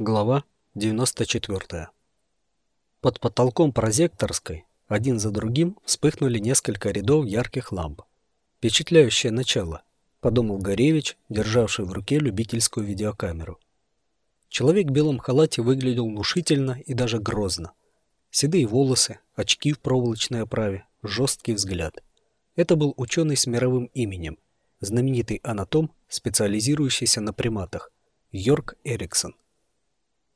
Глава 94. Под потолком прозекторской один за другим вспыхнули несколько рядов ярких ламп. «Впечатляющее начало», — подумал Горевич, державший в руке любительскую видеокамеру. Человек в белом халате выглядел внушительно и даже грозно. Седые волосы, очки в проволочной оправе, жесткий взгляд. Это был ученый с мировым именем, знаменитый анатом, специализирующийся на приматах, Йорк Эриксон.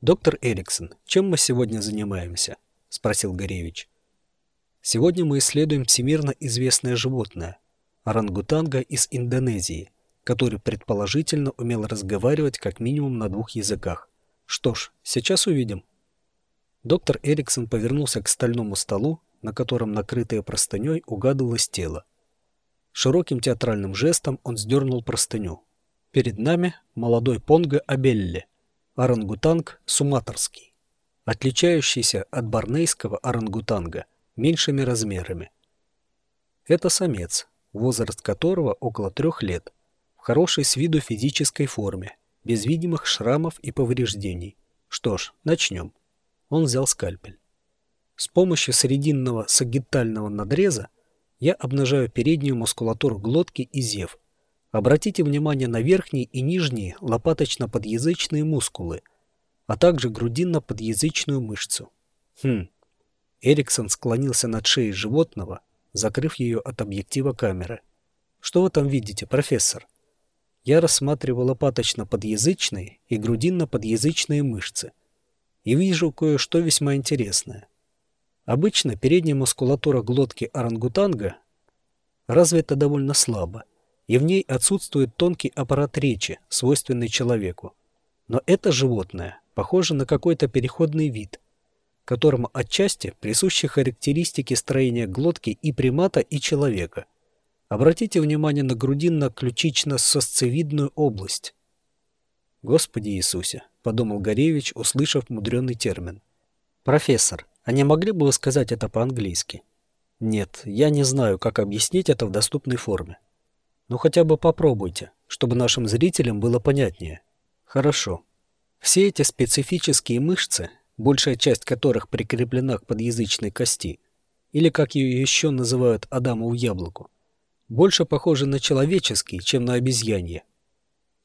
«Доктор Эриксон, чем мы сегодня занимаемся?» – спросил Горевич. «Сегодня мы исследуем всемирно известное животное – орангутанга из Индонезии, который предположительно умел разговаривать как минимум на двух языках. Что ж, сейчас увидим». Доктор Эриксон повернулся к стальному столу, на котором накрытое простыней угадывалось тело. Широким театральным жестом он сдернул простыню. Перед нами молодой Понго Абелли, Орангутанг суматорский, отличающийся от барнейского орангутанга меньшими размерами. Это самец, возраст которого около трех лет, в хорошей с виду физической форме, без видимых шрамов и повреждений. Что ж, начнем. Он взял скальпель. С помощью срединного сагитального надреза я обнажаю переднюю мускулатуру глотки и зев, Обратите внимание на верхние и нижние лопаточно-подъязычные мускулы, а также грудинно-подъязычную мышцу. Хм. Эриксон склонился над шеей животного, закрыв ее от объектива камеры. Что вы там видите, профессор? Я рассматривал лопаточно-подъязычные и грудинно-подъязычные мышцы и вижу кое-что весьма интересное. Обычно передняя мускулатура глотки орангутанга развита довольно слабо, и в ней отсутствует тонкий аппарат речи, свойственный человеку. Но это животное похоже на какой-то переходный вид, которому отчасти присущи характеристики строения глотки и примата, и человека. Обратите внимание на грудинно-ключично-сосцевидную область. «Господи Иисусе!» – подумал Горевич, услышав мудренный термин. «Профессор, а не могли бы вы сказать это по-английски?» «Нет, я не знаю, как объяснить это в доступной форме. Ну хотя бы попробуйте, чтобы нашим зрителям было понятнее. Хорошо. Все эти специфические мышцы, большая часть которых прикреплена к подъязычной кости, или как ее еще называют Адамову яблоку, больше похожи на человеческие, чем на обезьянье.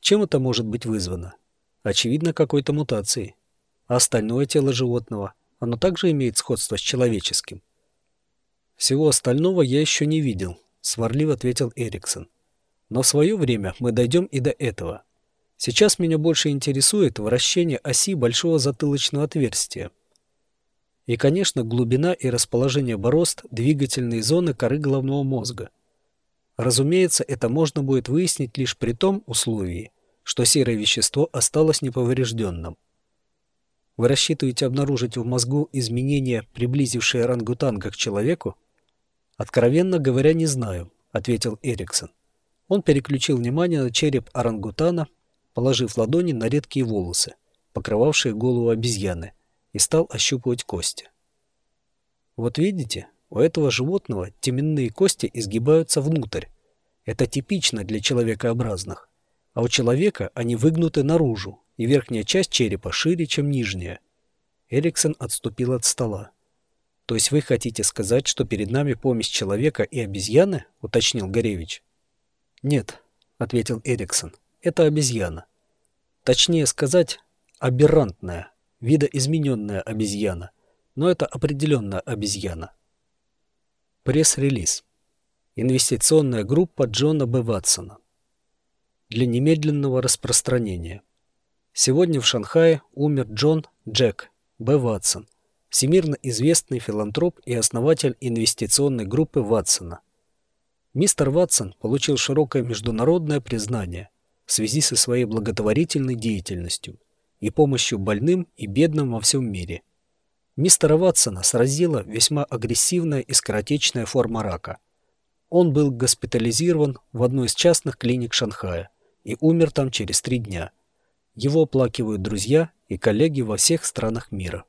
Чем это может быть вызвано? Очевидно, какой-то мутацией. А остальное тело животного, оно также имеет сходство с человеческим. Всего остального я еще не видел, сварливо ответил Эриксон. Но в свое время мы дойдем и до этого. Сейчас меня больше интересует вращение оси большого затылочного отверстия. И, конечно, глубина и расположение борозд двигательной зоны коры головного мозга. Разумеется, это можно будет выяснить лишь при том условии, что серое вещество осталось неповрежденным. Вы рассчитываете обнаружить в мозгу изменения, приблизившие орангутанга к человеку? Откровенно говоря, не знаю, ответил Эриксон. Он переключил внимание на череп орангутана, положив ладони на редкие волосы, покрывавшие голову обезьяны, и стал ощупывать кости. Вот видите, у этого животного теменные кости изгибаются внутрь. Это типично для человекообразных. А у человека они выгнуты наружу, и верхняя часть черепа шире, чем нижняя. Эриксон отступил от стола. «То есть вы хотите сказать, что перед нами помесь человека и обезьяны?» — уточнил Горевич. «Нет», — ответил Эриксон, — «это обезьяна. Точнее сказать, аберрантная, видоизмененная обезьяна, но это определенная обезьяна». Пресс-релиз. Инвестиционная группа Джона Б. Ватсона. Для немедленного распространения. Сегодня в Шанхае умер Джон Джек Б. Ватсон, всемирно известный филантроп и основатель инвестиционной группы Ватсона, Мистер Ватсон получил широкое международное признание в связи со своей благотворительной деятельностью и помощью больным и бедным во всем мире. Мистера Ватсона сразила весьма агрессивная и скоротечная форма рака. Он был госпитализирован в одной из частных клиник Шанхая и умер там через три дня. Его оплакивают друзья и коллеги во всех странах мира.